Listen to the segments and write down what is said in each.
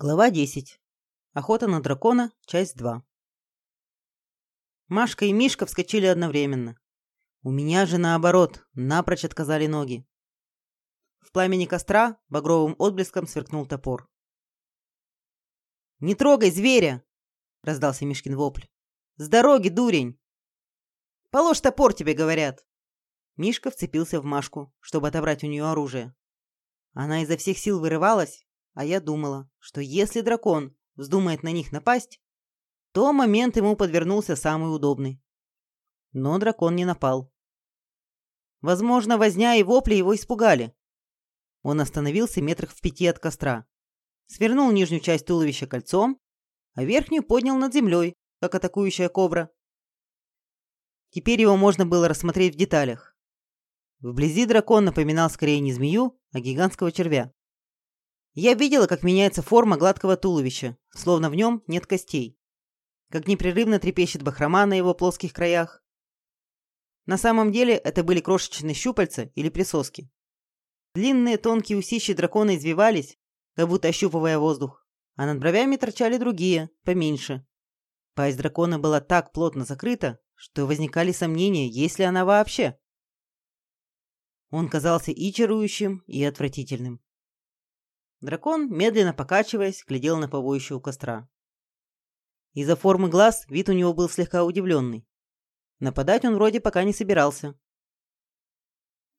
Глава 10. Охота на дракона. Часть 2. Машка и Мишка вскочили одновременно. У меня же наоборот, напрочь отказали ноги. В пламени костра багровым отблеском сверкнул топор. «Не трогай зверя!» — раздался Мишкин вопль. «С дороги, дурень!» «Положь топор, тебе говорят!» Мишка вцепился в Машку, чтобы отобрать у нее оружие. Она изо всех сил вырывалась, а я думала, что если дракон вздумает на них напасть, то момент ему подвернулся самый удобный. Но дракон не напал. Возможно, возня и вопли его испугали. Он остановился метрах в пяти от костра, свернул нижнюю часть туловища кольцом, а верхнюю поднял над землей, как атакующая кобра. Теперь его можно было рассмотреть в деталях. Вблизи дракон напоминал скорее не змею, а гигантского червя. Я видела, как меняется форма гладкого туловища, словно в нем нет костей. Как непрерывно трепещет бахрома на его плоских краях. На самом деле это были крошечные щупальца или присоски. Длинные тонкие усищи дракона извивались, как будто ощупывая воздух, а над бровями торчали другие, поменьше. Пасть дракона была так плотно закрыта, что возникали сомнения, есть ли она вообще. Он казался и чарующим, и отвратительным. Дракон, медленно покачиваясь, глядел на побоище у костра. Из-за формы глаз вид у него был слегка удивленный. Нападать он вроде пока не собирался.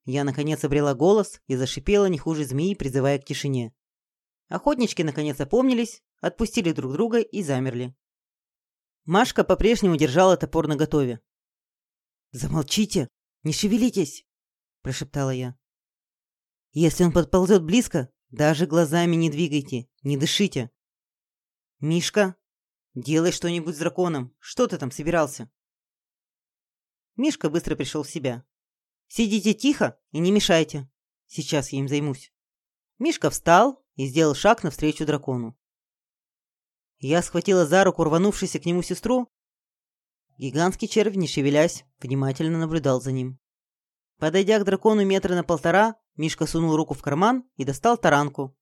Я, наконец, обрела голос и зашипела не хуже змеи, призывая к тишине. Охотнички, наконец, опомнились, отпустили друг друга и замерли. Машка по-прежнему держала топор наготове. «Замолчите! Не шевелитесь!» – прошептала я. «Если он подползет близко, даже глазами не двигайте, не дышите. Мишка, делай что-нибудь с драконом. Что ты там собирался? Мишка быстро пришел в себя. Сидите тихо и не мешайте. Сейчас я им займусь. Мишка встал и сделал шаг навстречу дракону. Я схватила за руку рванувшуюся к нему сестру. Гигантский червь, не шевелясь, внимательно наблюдал за ним. Подойдя к дракону метра на полтора, Мишка сунул руку в карман и достал таранку.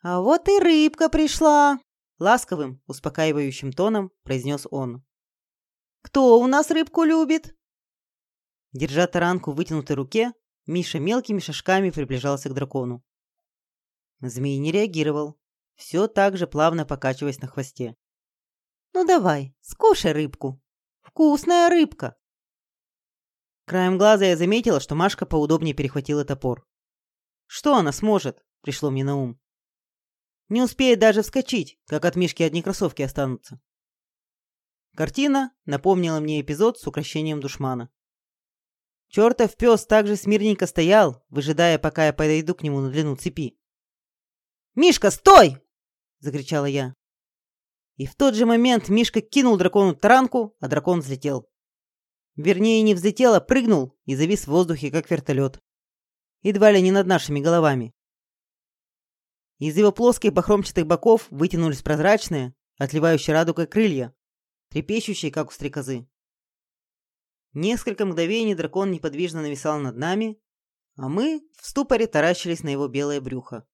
«А вот и рыбка пришла!» — ласковым, успокаивающим тоном произнес он. «Кто у нас рыбку любит?» Держа таранку в вытянутой руке, Миша мелкими шажками приближался к дракону. Змей не реагировал, все так же плавно покачиваясь на хвосте. «Ну давай, скушай рыбку. Вкусная рыбка!» Краем глаза я заметила, что Машка поудобнее перехватила топор. Что она сможет? Пришло мне на ум. Не успеет даже вскочить, как от Мишки одни кроссовки останутся. Картина напомнила мне эпизод с украшением душмана. Чертов пес также смирненько стоял, выжидая, пока я подойду к нему на длину цепи. «Мишка, стой!» — закричала я. И в тот же момент Мишка кинул дракону таранку, а дракон взлетел. Вернее, не взлетел, а прыгнул и завис в воздухе, как вертолет. Едва ли не над нашими головами. Из его плоских бахромчатых боков вытянулись прозрачные, отливающие радугой крылья, трепещущие, как у стрекозы. Несколько мгновений дракон неподвижно нависал над нами, а мы в ступоре таращились на его белое брюхо.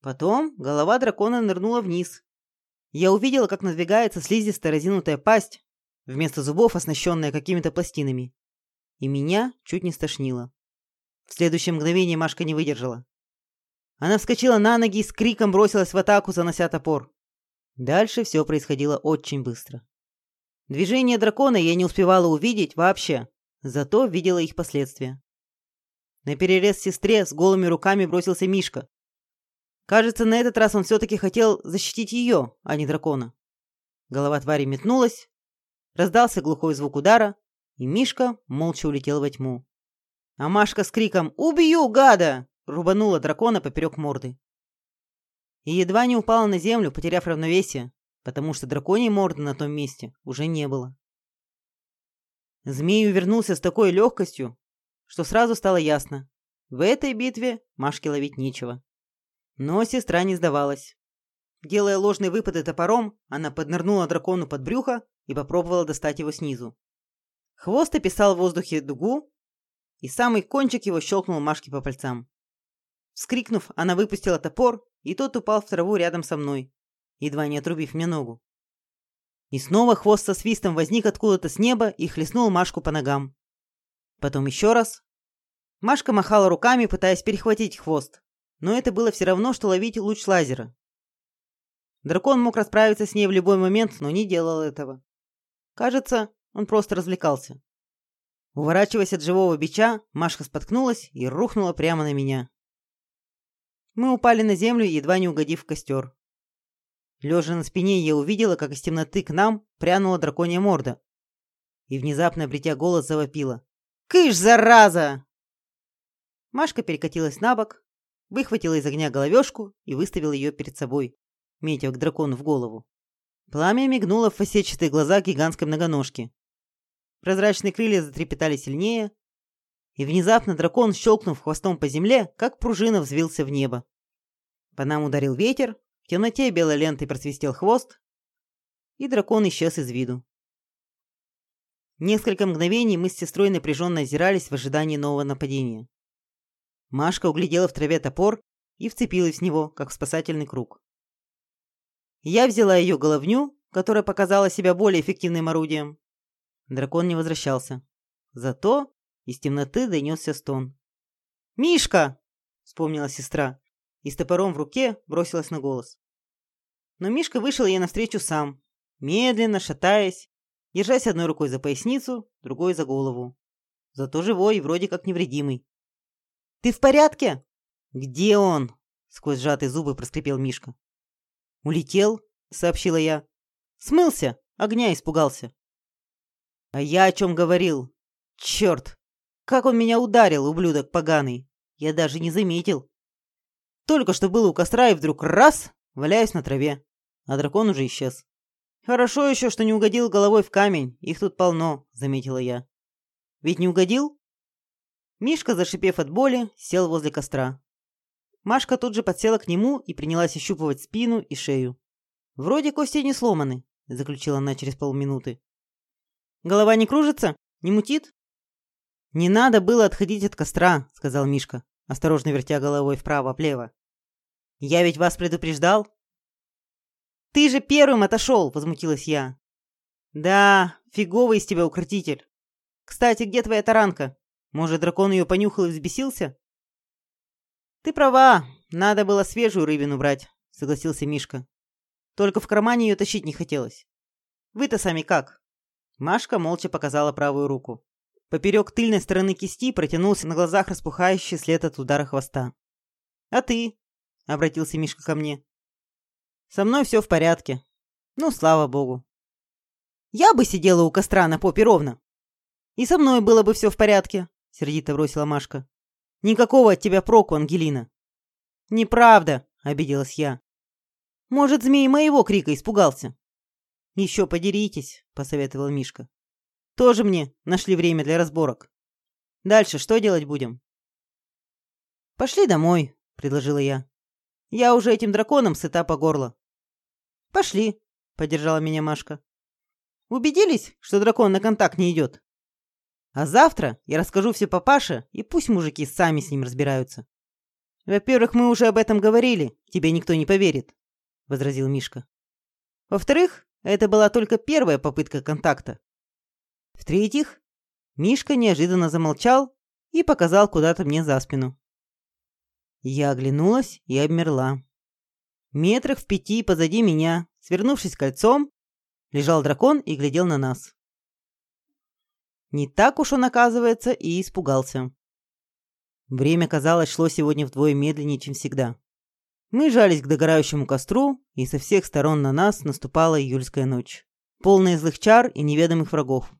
Потом голова дракона нырнула вниз. Я увидела, как надвигается слизистая разинутая пасть, вместо зубов оснащенная какими-то пластинами. И меня чуть не стошнило. В следующее мгновение Машка не выдержала. Она вскочила на ноги и с криком бросилась в атаку, занося топор. Дальше все происходило очень быстро. Движение дракона я не успевала увидеть вообще, зато видела их последствия. На перерез сестре с голыми руками бросился Мишка. Кажется, на этот раз он все-таки хотел защитить ее, а не дракона. Голова твари метнулась, Раздался глухой звук удара, и Мишка молча улетел во тьму. А Машка с криком «Убью, гада!» рубанула дракона поперек морды. И едва не упала на землю, потеряв равновесие, потому что драконьей морды на том месте уже не было. Змей увернулся с такой легкостью, что сразу стало ясно. В этой битве Машке ловить нечего. Но сестра не сдавалась. Делая ложные выпады топором, она поднырнула дракону под брюхо и попробовала достать его снизу. Хвост описал в воздухе дугу, и самый кончик его щелкнул Машке по пальцам. Вскрикнув, она выпустила топор и тот упал в траву рядом со мной, едва не отрубив мне ногу. И снова хвост со свистом возник откуда-то с неба и хлестнул Машку по ногам. Потом еще раз. Машка махала руками, пытаясь перехватить хвост, но это было все равно, что ловить луч лазера. Дракон мог расправиться с ней в любой момент, но не делал этого. Кажется, он просто развлекался. Уворачиваясь от живого бича, Машка споткнулась и рухнула прямо на меня. Мы упали на землю, едва не угодив в костер. Лежа на спине, я увидела, как из темноты к нам прянула драконья морда. И внезапно, обретя голос, завопила. «Кыш, зараза!» Машка перекатилась на бок, выхватила из огня головешку и выставила ее перед собой, метя к дракону в голову. Пламя мигнуло в фасетчатые глаза гигантской многоножки. Прозрачные крылья затрепетали сильнее, и внезапно дракон, щелкнув хвостом по земле, как пружина взвился в небо. По нам ударил ветер, в темноте белой лентой просвистел хвост, и дракон исчез из виду. Несколько мгновений мы с сестрой напряженно озирались в ожидании нового нападения. Машка углядела в траве топор и вцепилась в него, как в спасательный круг. Я взяла ее головню, которая показала себя более эффективным орудием. Дракон не возвращался. Зато из темноты донесся стон. «Мишка!» — вспомнила сестра и с топором в руке бросилась на голос. Но Мишка вышел ей навстречу сам, медленно, шатаясь, держась одной рукой за поясницу, другой за голову. Зато живой и вроде как невредимый. «Ты в порядке?» «Где он?» — сквозь сжатые зубы проскрипел Мишка. «Улетел», — сообщила я. «Смылся, огня испугался». «А я о чем говорил? Черт! Как он меня ударил, ублюдок поганый! Я даже не заметил. Только что был у костра и вдруг раз, валяюсь на траве, а дракон уже исчез. Хорошо еще, что не угодил головой в камень, их тут полно, заметила я. Ведь не угодил? Мишка, зашипев от боли, сел возле костра. Машка тут же подсела к нему и принялась ощупывать спину и шею. «Вроде кости не сломаны», — заключила она через полминуты. «Голова не кружится? Не мутит?» «Не надо было отходить от костра», — сказал Мишка, осторожно вертя головой вправо-влево. «Я ведь вас предупреждал?» «Ты же первым отошел!» — возмутилась я. «Да, фиговый из тебя укротитель. Кстати, где твоя таранка? Может, дракон ее понюхал и взбесился?» «Ты права, надо было свежую рыбину брать», — согласился Мишка. «Только в кармане ее тащить не хотелось. Вы-то сами как?» Машка молча показала правую руку. Поперек тыльной стороны кисти протянулся на глазах распухающий след от удара хвоста. «А ты?» — обратился Мишка ко мне. «Со мной все в порядке. Ну, слава богу. Я бы сидела у костра на попе ровно. И со мной было бы все в порядке», — сердито бросила Машка. «Никакого от тебя проку, Ангелина». «Неправда», — обиделась я. «Может, змей моего крика испугался?» «Еще подеритесь», — посоветовал Мишка. Тоже мне нашли время для разборок. Дальше что делать будем? Пошли домой, предложила я. Я уже этим драконом сыта по горло. Пошли, поддержала меня Машка. Убедились, что дракон на контакт не идет? А завтра я расскажу все папаше, и пусть мужики сами с ним разбираются. Во-первых, мы уже об этом говорили, тебе никто не поверит, возразил Мишка. Во-вторых, это была только первая попытка контакта. В-третьих, Мишка неожиданно замолчал и показал куда-то мне за спину. Я оглянулась и обмерла. Метрах в пяти позади меня, свернувшись кольцом, лежал дракон и глядел на нас. Не так уж он, оказывается, и испугался. Время, казалось, шло сегодня вдвое медленнее, чем всегда. Мы жались к догорающему костру, и со всех сторон на нас наступала июльская ночь, полная злых чар и неведомых врагов.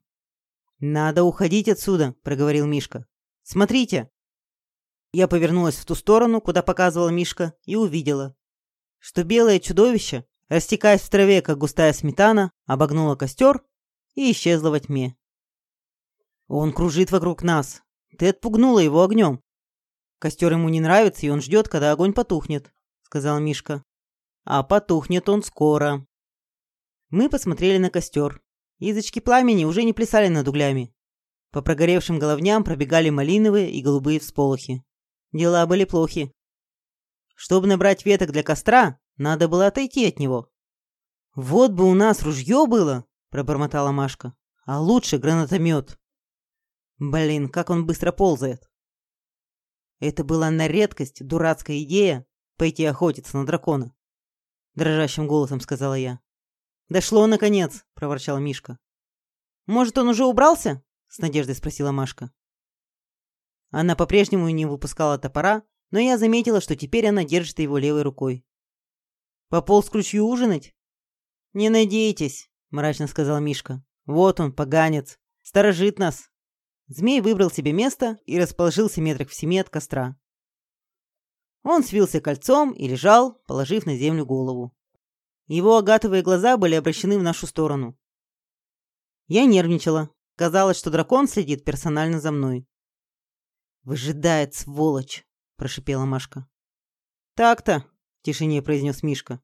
«Надо уходить отсюда», — проговорил Мишка. «Смотрите!» Я повернулась в ту сторону, куда показывал Мишка, и увидела, что белое чудовище, растекаясь в траве, как густая сметана, обогнуло костер и исчезло во тьме. «Он кружит вокруг нас. Ты отпугнула его огнем. Костер ему не нравится, и он ждет, когда огонь потухнет», — сказал Мишка. «А потухнет он скоро». Мы посмотрели на костер. Язычки пламени уже не плясали над углями. По прогоревшим головням пробегали малиновые и голубые всполохи. Дела были плохи. Чтобы набрать веток для костра, надо было отойти от него. «Вот бы у нас ружье было!» – пробормотала Машка. «А лучше гранатомет!» Блин, как он быстро ползает. Это была на редкость дурацкая идея пойти охотиться на дракона. Дрожащим голосом сказала я. «Дошло, наконец!» – проворчал Мишка. «Может, он уже убрался?» – с надеждой спросила Машка. Она по-прежнему не выпускала топора, но я заметила, что теперь она держит его левой рукой. «Пополз к ручью ужинать?» «Не надейтесь», – мрачно сказал Мишка. «Вот он, поганец, сторожит нас». Змей выбрал себе место и расположился метрах в семи от костра. Он свился кольцом и лежал, положив на землю голову. Его агатовые глаза были обращены в нашу сторону. Я нервничала. Казалось, что дракон следит персонально за мной. «Выжидает, сволочь!» – прошипела Машка. «Так-то», – в тишине произнес Мишка.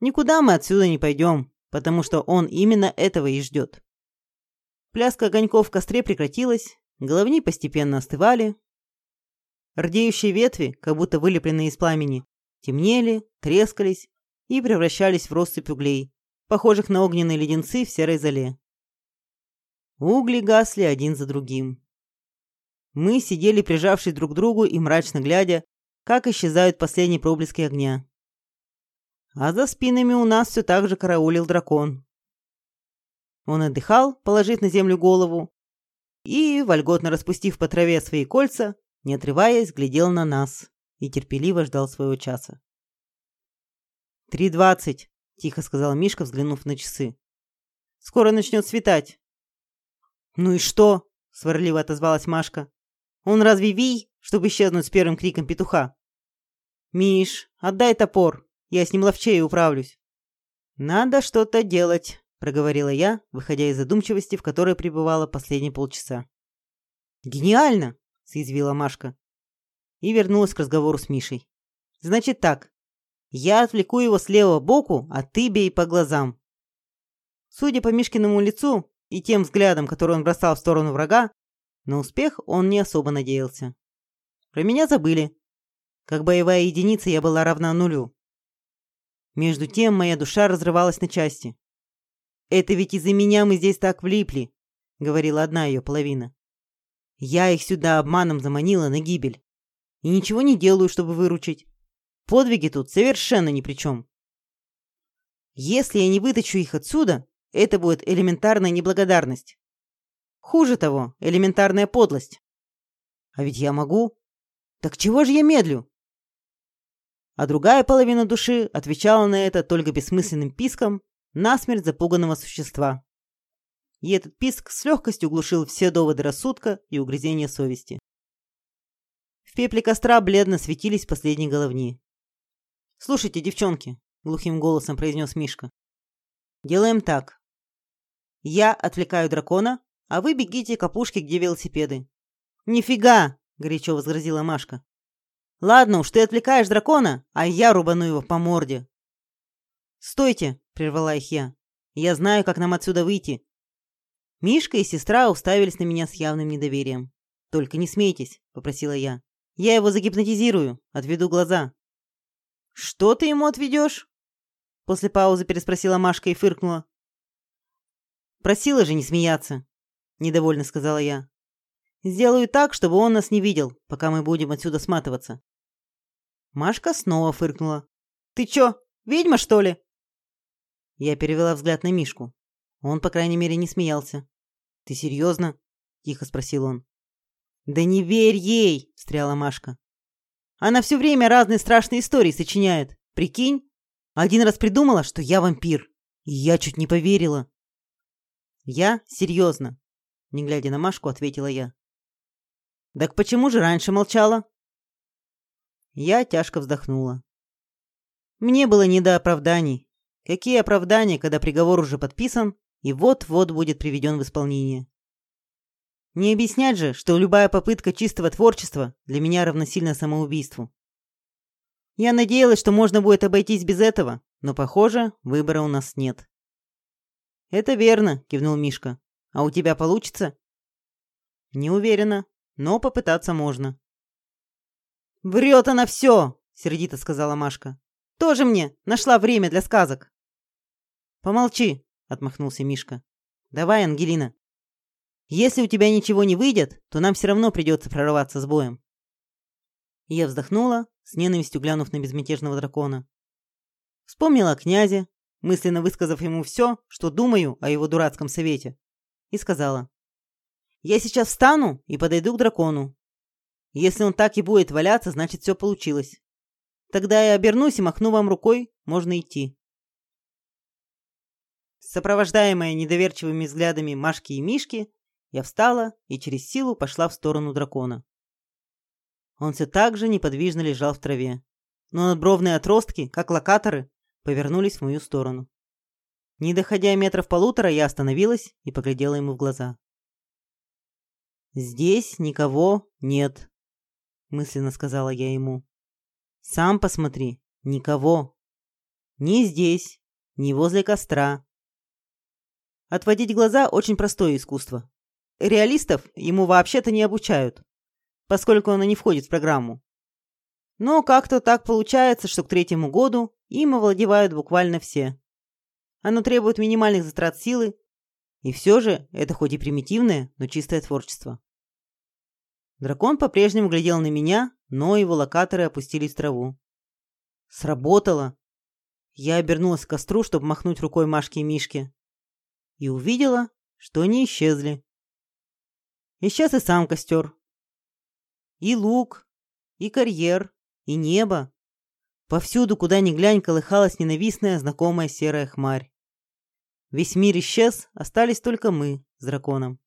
«Никуда мы отсюда не пойдем, потому что он именно этого и ждет». Пляска огоньков в костре прекратилась, головни постепенно остывали. Рдеющие ветви, как будто вылепленные из пламени, темнели, трескались и превращались в россыпь углей, похожих на огненные леденцы в серой зале. Угли гасли один за другим. Мы сидели, прижавшись друг к другу и мрачно глядя, как исчезают последние проблески огня. А за спинами у нас все так же караулил дракон. Он отдыхал, положив на землю голову, и, вольготно распустив по траве свои кольца, не отрываясь, глядел на нас и терпеливо ждал своего часа. «Три двадцать», — тихо сказал Мишка, взглянув на часы. «Скоро начнет светать». «Ну и что?» — сварливо отозвалась Машка. «Он разве вий, чтобы исчезнуть с первым криком петуха?» «Миш, отдай топор, я с ним ловчее управлюсь». «Надо что-то делать», — проговорила я, выходя из задумчивости, в которой пребывала последние полчаса. «Гениально!» — съязвила Машка. И вернулась к разговору с Мишей. «Значит так, я отвлеку его с левого боку, а ты бей по глазам. Судя по Мишкиному лицу и тем взглядам, которые он бросал в сторону врага, на успех он не особо надеялся. Про меня забыли. Как боевая единица я была равна нулю. Между тем моя душа разрывалась на части. «Это ведь из-за меня мы здесь так влипли», — говорила одна ее половина. «Я их сюда обманом заманила на гибель. И ничего не делаю, чтобы выручить. Подвиги тут совершенно ни при чем. Если я не вытащу их отсюда, это будет элементарная неблагодарность. Хуже того, элементарная подлость. А ведь я могу. Так чего же я медлю? А другая половина души отвечала на это только бессмысленным писком насмерть запуганного существа. И этот писк с легкостью глушил все доводы рассудка и угрызения совести. В пепле костра бледно светились последние головни. «Слушайте, девчонки», — глухим голосом произнес Мишка. «Делаем так. Я отвлекаю дракона, а вы бегите к опушке, где велосипеды». «Нифига!» — горячо возгрозила Машка. «Ладно уж, ты отвлекаешь дракона, а я рубану его по морде». «Стойте!» — прервала их я. «Я знаю, как нам отсюда выйти». Мишка и сестра уставились на меня с явным недоверием. «Только не смейтесь», — попросила я. «Я его загипнотизирую, отведу глаза». «Что ты ему отведешь?» После паузы переспросила Машка и фыркнула. «Просила же не смеяться», — недовольно сказала я. «Сделаю так, чтобы он нас не видел, пока мы будем отсюда сматываться». Машка снова фыркнула. «Ты чё, ведьма, что ли?» Я перевела взгляд на Мишку. Он, по крайней мере, не смеялся. «Ты серьезно?» — тихо спросил он. «Да не верь ей!» — встряла Машка. Она все время разные страшные истории сочиняет. Прикинь? Один раз придумала, что я вампир. И я чуть не поверила. Я серьезно. Не глядя на Машку, ответила я. Так почему же раньше молчала? Я тяжко вздохнула. Мне было не до оправданий. Какие оправдания, когда приговор уже подписан и вот-вот будет приведен в исполнение? Не объяснять же, что любая попытка чистого творчества для меня равносильна самоубийству. Я надеялась, что можно будет обойтись без этого, но, похоже, выбора у нас нет. «Это верно», — кивнул Мишка. «А у тебя получится?» «Не уверена, но попытаться можно». «Врет она все!» — сердито сказала Машка. «Тоже мне нашла время для сказок». «Помолчи», — отмахнулся Мишка. «Давай, Ангелина. Если у тебя ничего не выйдет, то нам все равно придется прорываться с боем». Я вздохнула, с ненавистью глянув на безмятежного дракона. Вспомнила о князе, мысленно высказав ему все, что думаю о его дурацком совете, и сказала. «Я сейчас встану и подойду к дракону. Если он так и будет валяться, значит, все получилось. Тогда я обернусь и махну вам рукой, можно идти». Сопровождаемая недоверчивыми взглядами Машки и Мишки, я встала и через силу пошла в сторону дракона. Он все так же неподвижно лежал в траве, но надбровные отростки, как локаторы, повернулись в мою сторону. Не доходя метров полутора, я остановилась и поглядела ему в глаза. «Здесь никого нет», — мысленно сказала я ему. «Сам посмотри, никого. Ни здесь, ни возле костра, Отводить глаза – очень простое искусство. Реалистов ему вообще-то не обучают, поскольку оно не входит в программу. Но как-то так получается, что к третьему году им овладевают буквально все. Оно требует минимальных затрат силы, и все же это хоть и примитивное, но чистое творчество. Дракон по-прежнему глядел на меня, но его локаторы опустились в траву. Сработало. Я обернулась к костру, чтобы махнуть рукой Машке и Мишке и увидела, что они исчезли. Исчез и сам костер. И лук, и карьер, и небо. Повсюду, куда ни глянь, колыхалась ненавистная знакомая серая хмарь. Весь мир исчез, остались только мы с драконом.